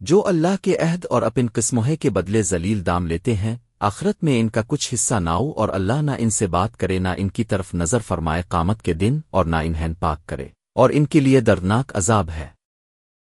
جو اللہ کے عہد اور اپن قسموہے کے بدلے ذلیل دام لیتے ہیں، آخرت میں ان کا کچھ حصہ نہ ہو اور اللہ نہ ان سے بات کرے، نہ ان کی طرف نظر فرمائے قامت کے دن اور نہ انہیں پاک کرے۔ اور ان کے لیے دردناک عذاب ہے۔